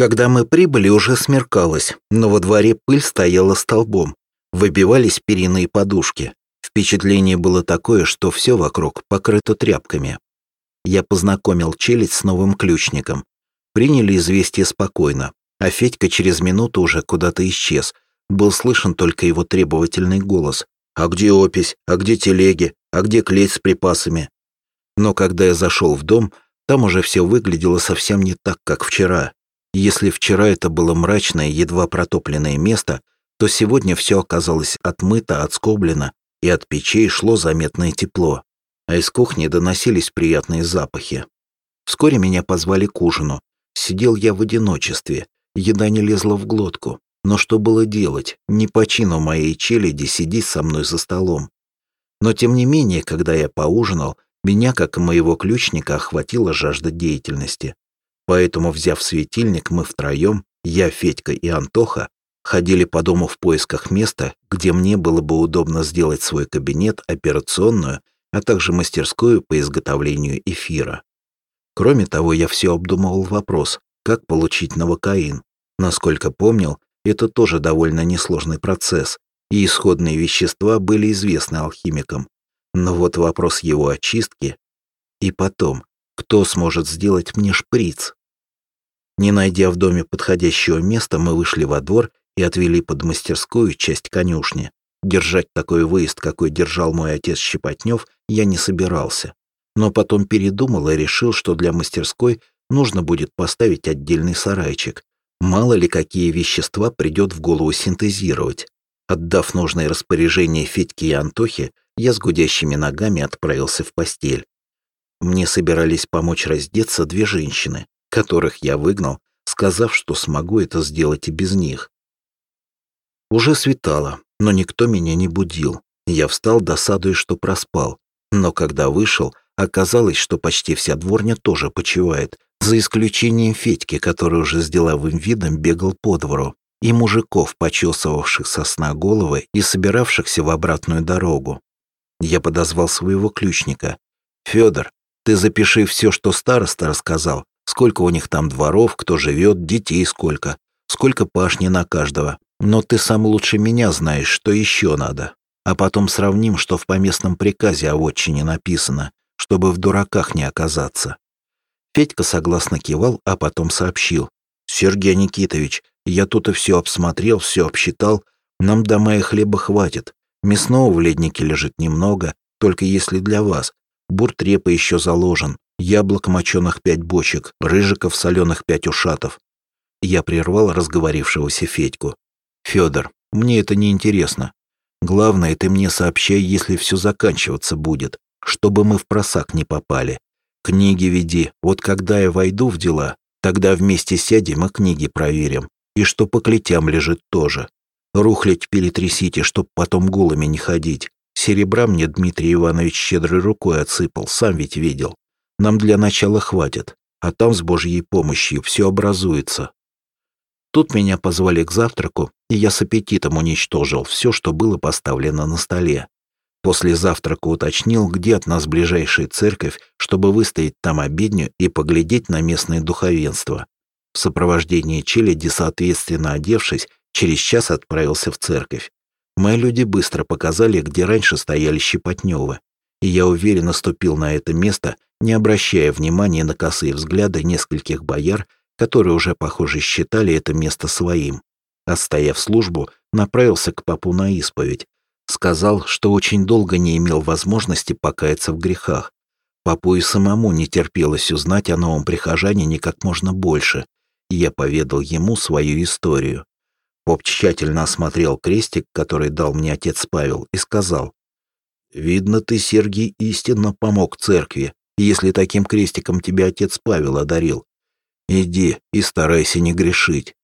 Когда мы прибыли, уже смеркалось, но во дворе пыль стояла столбом. Выбивались перины и подушки. Впечатление было такое, что все вокруг покрыто тряпками. Я познакомил челядь с новым ключником. Приняли известие спокойно, а Федька через минуту уже куда-то исчез. Был слышен только его требовательный голос. «А где опись? А где телеги? А где клеть с припасами?» Но когда я зашел в дом, там уже все выглядело совсем не так, как вчера. Если вчера это было мрачное, едва протопленное место, то сегодня все оказалось отмыто, отскоблено, и от печей шло заметное тепло, а из кухни доносились приятные запахи. Вскоре меня позвали к ужину. Сидел я в одиночестве, еда не лезла в глотку. Но что было делать? Не по чину моей челяди сидеть со мной за столом. Но тем не менее, когда я поужинал, меня, как и моего ключника, охватила жажда деятельности. Поэтому, взяв светильник, мы втроем, я, Федька и Антоха, ходили по дому в поисках места, где мне было бы удобно сделать свой кабинет, операционную, а также мастерскую по изготовлению эфира. Кроме того, я все обдумывал вопрос, как получить новокаин. Насколько помнил, это тоже довольно несложный процесс, и исходные вещества были известны алхимикам. Но вот вопрос его очистки... И потом, кто сможет сделать мне шприц? Не найдя в доме подходящего места, мы вышли во двор и отвели под мастерскую часть конюшни. Держать такой выезд, какой держал мой отец Щепотнев, я не собирался. Но потом передумал и решил, что для мастерской нужно будет поставить отдельный сарайчик. Мало ли какие вещества придет в голову синтезировать. Отдав нужное распоряжение Федьке и Антохе, я с гудящими ногами отправился в постель. Мне собирались помочь раздеться две женщины, которых я выгнал, сказав, что смогу это сделать и без них. Уже светало, но никто меня не будил. Я встал, досадуя, что проспал. Но когда вышел, оказалось, что почти вся дворня тоже почивает, за исключением Федьки, который уже с деловым видом бегал по двору, и мужиков, почесывавших со сна головы и собиравшихся в обратную дорогу. Я подозвал своего ключника. «Федор, ты запиши все, что староста рассказал, Сколько у них там дворов, кто живет, детей сколько, сколько пашни на каждого. Но ты сам лучше меня знаешь, что еще надо. А потом сравним, что в поместном приказе о вотчине написано, чтобы в дураках не оказаться». Федька согласно кивал, а потом сообщил. «Сергей Никитович, я тут и все обсмотрел, все обсчитал. Нам дома и хлеба хватит. Мясного в леднике лежит немного, только если для вас. Бурт репы еще заложен яблок моченых пять бочек, рыжиков соленых пять ушатов. Я прервал разговорившегося Федьку. Федор, мне это не интересно. Главное, ты мне сообщай, если все заканчиваться будет, чтобы мы в просак не попали. Книги веди, вот когда я войду в дела, тогда вместе сядем и книги проверим. И что по клетям лежит тоже. Рухлядь перетрясите, чтоб потом голыми не ходить. Серебра мне Дмитрий Иванович щедрой рукой отсыпал, сам ведь видел. Нам для начала хватит, а там с Божьей помощью все образуется. Тут меня позвали к завтраку, и я с аппетитом уничтожил все, что было поставлено на столе. После завтрака уточнил, где от нас ближайшая церковь, чтобы выстоять там обедню и поглядеть на местное духовенство. В сопровождении челяди, соответственно одевшись, через час отправился в церковь. Мои люди быстро показали, где раньше стояли Щепотнёвы, и я уверенно ступил на это место, не обращая внимания на косые взгляды нескольких бояр, которые уже, похоже, считали это место своим. Оставив службу, направился к папу на исповедь. Сказал, что очень долго не имел возможности покаяться в грехах. Папу и самому не терпелось узнать о новом прихожанине как можно больше, и я поведал ему свою историю. Поп тщательно осмотрел крестик, который дал мне отец Павел, и сказал, «Видно, ты, Сергий, истинно помог церкви, если таким крестиком тебя отец Павел одарил. Иди и старайся не грешить.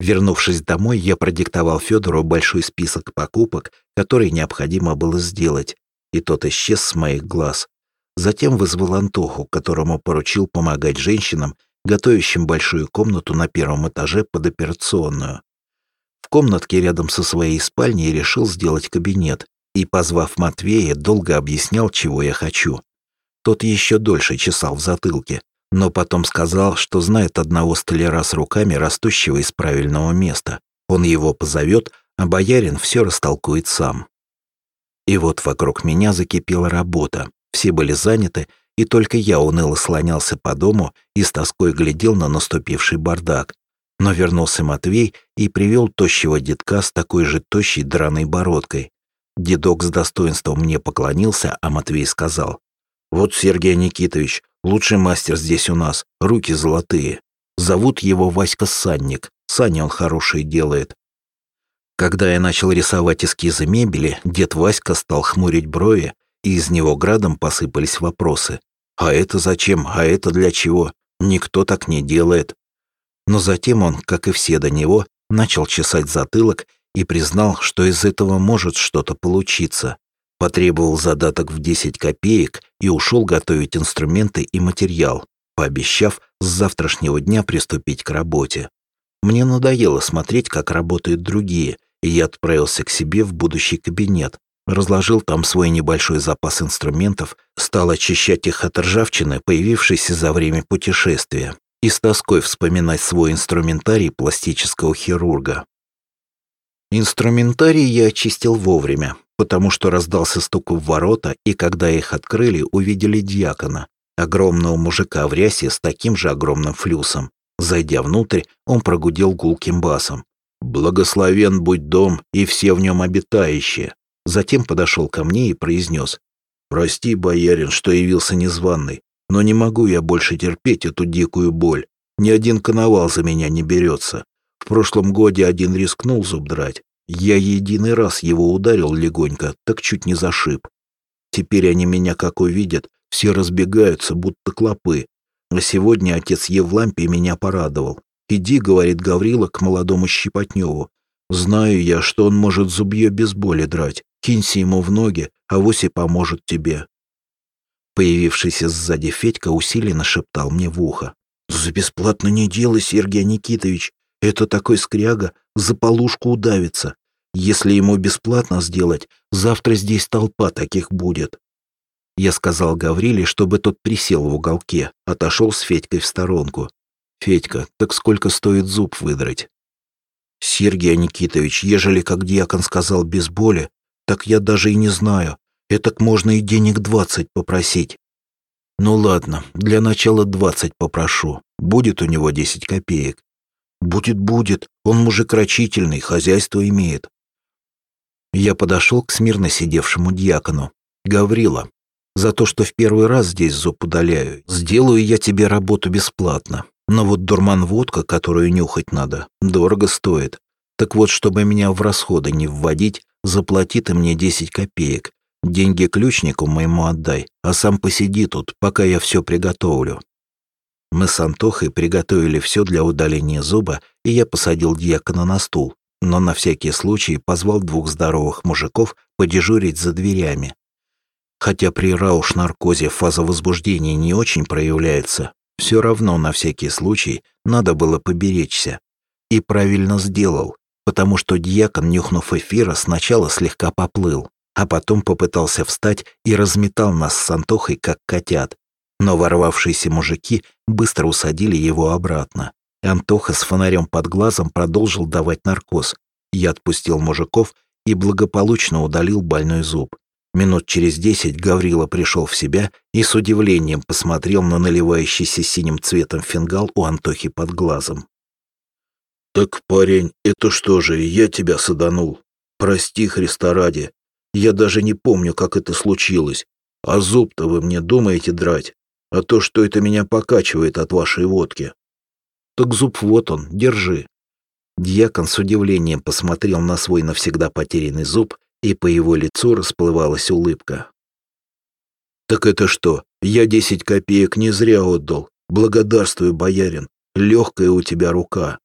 Вернувшись домой, я продиктовал Федору большой список покупок, которые необходимо было сделать, и тот исчез с моих глаз. Затем вызвал Антоху, которому поручил помогать женщинам, готовящим большую комнату на первом этаже под операционную. В комнатке рядом со своей спальней решил сделать кабинет и, позвав Матвея, долго объяснял, чего я хочу. Тот еще дольше чесал в затылке, Но потом сказал, что знает одного столяра с руками, растущего из правильного места. Он его позовет, а боярин все растолкует сам. И вот вокруг меня закипела работа. Все были заняты, и только я уныло слонялся по дому и с тоской глядел на наступивший бардак. Но вернулся Матвей и привел тощего детка с такой же тощей драной бородкой. Дедок с достоинством мне поклонился, а Матвей сказал, «Вот Сергей Никитович, лучший мастер здесь у нас, руки золотые. Зовут его Васька Санник, сани он хорошие делает. Когда я начал рисовать эскизы мебели, дед Васька стал хмурить брови, и из него градом посыпались вопросы. «А это зачем? А это для чего? Никто так не делает». Но затем он, как и все до него, начал чесать затылок и признал, что из этого может что-то получиться. Потребовал задаток в 10 копеек и ушел готовить инструменты и материал, пообещав с завтрашнего дня приступить к работе. Мне надоело смотреть, как работают другие, и я отправился к себе в будущий кабинет, разложил там свой небольшой запас инструментов, стал очищать их от ржавчины, появившейся за время путешествия, и с тоской вспоминать свой инструментарий пластического хирурга. Инструментарий я очистил вовремя, потому что раздался стук в ворота, и когда их открыли, увидели дьякона, огромного мужика в рясе с таким же огромным флюсом. Зайдя внутрь, он прогудел гулким басом. «Благословен будь дом и все в нем обитающие». Затем подошел ко мне и произнес. «Прости, боярин, что явился незваный, но не могу я больше терпеть эту дикую боль. Ни один коновал за меня не берется. В прошлом годе один рискнул зуб драть. Я единый раз его ударил легонько, так чуть не зашиб. Теперь они меня как увидят, все разбегаются, будто клопы, а сегодня отец Евлампий меня порадовал. «Иди», — говорит Гаврила к молодому Щепотневу. «Знаю я, что он может зубье без боли драть. Кинься ему в ноги, а Воси поможет тебе». Появившийся сзади Федька усиленно шептал мне в ухо. «За бесплатно не делай, Сергей Никитович. Это такой скряга, за полушку удавится. Если ему бесплатно сделать, завтра здесь толпа таких будет. Я сказал Гавриле, чтобы тот присел в уголке, отошел с Федькой в сторонку. «Федька, так сколько стоит зуб выдрать?» «Сергей Никитович, ежели, как дьякон сказал, без боли, так я даже и не знаю. Этак можно и денег двадцать попросить». «Ну ладно, для начала двадцать попрошу. Будет у него десять копеек». «Будет, будет. Он мужик рачительный, хозяйство имеет». Я подошел к смирно сидевшему дьякону. «Гаврила, за то, что в первый раз здесь зуб удаляю, сделаю я тебе работу бесплатно. Но вот дурман-водка, которую нюхать надо, дорого стоит. Так вот, чтобы меня в расходы не вводить, заплати ты мне 10 копеек. Деньги ключнику моему отдай, а сам посиди тут, пока я все приготовлю». Мы с Антохой приготовили все для удаления зуба, и я посадил дьякона на стул, но на всякий случай позвал двух здоровых мужиков подежурить за дверями, Хотя при рауш-наркозе фаза возбуждения не очень проявляется, все равно на всякий случай надо было поберечься. И правильно сделал, потому что дьякон, нюхнув эфира, сначала слегка поплыл, а потом попытался встать и разметал нас с Антохой, как котят. Но ворвавшиеся мужики быстро усадили его обратно. Антоха с фонарем под глазом продолжил давать наркоз. Я отпустил мужиков и благополучно удалил больной зуб. Минут через десять Гаврила пришел в себя и с удивлением посмотрел на наливающийся синим цветом фингал у Антохи под глазом. «Так, парень, это что же, я тебя саданул? Прости, Христа ради. Я даже не помню, как это случилось. А зуб-то вы мне думаете драть? А то, что это меня покачивает от вашей водки». «Так зуб вот он, держи». Дьякон с удивлением посмотрел на свой навсегда потерянный зуб и по его лицу расплывалась улыбка. «Так это что, я десять копеек не зря отдал. Благодарствую, боярин. Легкая у тебя рука».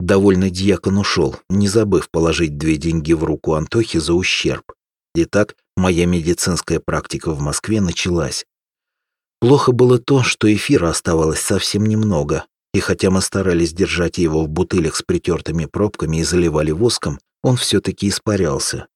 Довольно дьякон ушел, не забыв положить две деньги в руку Антохи за ущерб. Итак, моя медицинская практика в Москве началась. Плохо было то, что эфира оставалось совсем немного, и хотя мы старались держать его в бутылях с притертыми пробками и заливали воском, он все-таки испарялся.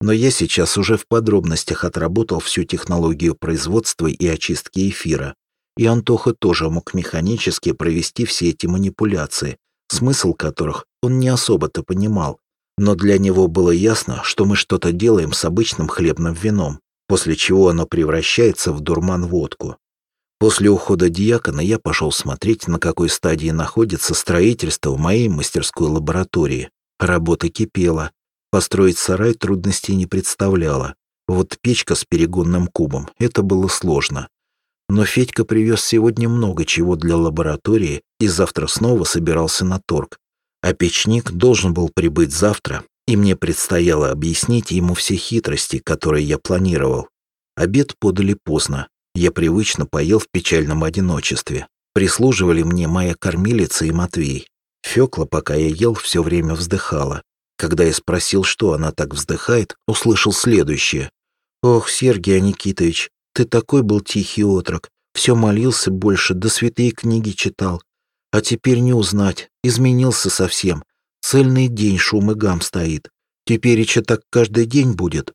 Но я сейчас уже в подробностях отработал всю технологию производства и очистки эфира. и Антоха тоже мог механически провести все эти манипуляции, смысл которых он не особо-то понимал. Но для него было ясно, что мы что-то делаем с обычным хлебным вином, после чего оно превращается в дурман-водку. После ухода диакона я пошел смотреть, на какой стадии находится строительство в моей мастерской лаборатории. Работа кипела. Построить сарай трудностей не представляло. Вот печка с перегонным кубом — это было сложно. Но Федька привез сегодня много чего для лаборатории и завтра снова собирался на торг. А печник должен был прибыть завтра, и мне предстояло объяснить ему все хитрости, которые я планировал. Обед подали поздно. Я привычно поел в печальном одиночестве. Прислуживали мне моя кормилица и Матвей. Фёкла, пока я ел, все время вздыхала. Когда я спросил, что она так вздыхает, услышал следующее. «Ох, Сергей Никитович, ты такой был тихий отрок. Все молился больше, да святые книги читал. А теперь не узнать, изменился совсем. Цельный день шум и гам стоит. Теперь еще так каждый день будет.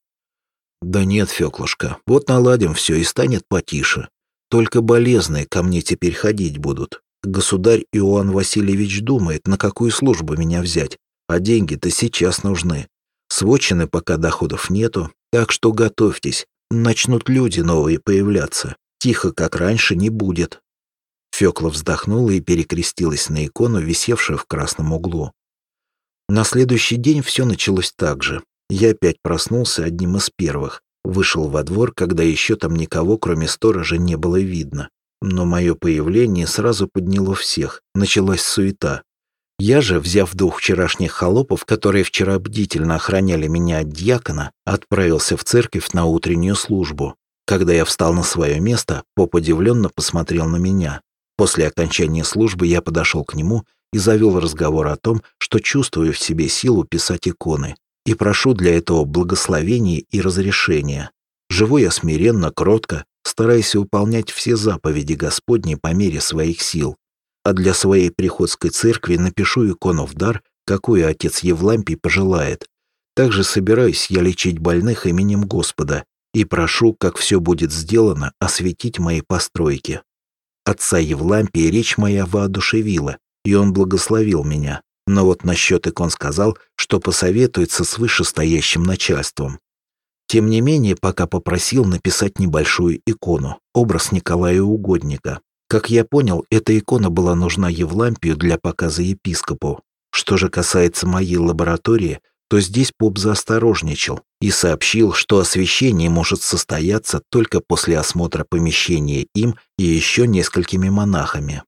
Да нет, Феклушка, вот наладим все и станет потише. Только болезные ко мне теперь ходить будут. Государь Иоанн Васильевич думает, на какую службу меня взять, а деньги-то сейчас нужны. Сводчины пока доходов нету, так что готовьтесь, начнут люди новые появляться. Тихо, как раньше, не будет. Фёкла вздохнула и перекрестилась на икону, висевшую в красном углу. На следующий день все началось так же. Я опять проснулся одним из первых. Вышел во двор, когда еще там никого, кроме сторожа, не было видно. Но мое появление сразу подняло всех. Началась суета. Я же, взяв двух вчерашних холопов, которые вчера бдительно охраняли меня от дьякона, отправился в церковь на утреннюю службу. Когда я встал на свое место, поп удивленно посмотрел на меня. После окончания службы я подошел к нему и завел разговор о том, что чувствую в себе силу писать иконы, и прошу для этого благословения и разрешения. Живу я смиренно, кротко, стараясь выполнять все заповеди Господни по мере своих сил. А для своей приходской церкви напишу икону в дар, какую отец Евлампий пожелает. Также собираюсь я лечить больных именем Господа и прошу, как все будет сделано, осветить мои постройки. Отца Евлампия речь моя воодушевила, и он благословил меня. Но вот насчет икон сказал, что посоветуется с вышестоящим начальством. Тем не менее, пока попросил написать небольшую икону, образ Николая Угодника. Как я понял, эта икона была нужна Евлампию для показа епископу. Что же касается моей лаборатории, то здесь поп заосторожничал и сообщил, что освещение может состояться только после осмотра помещения им и еще несколькими монахами.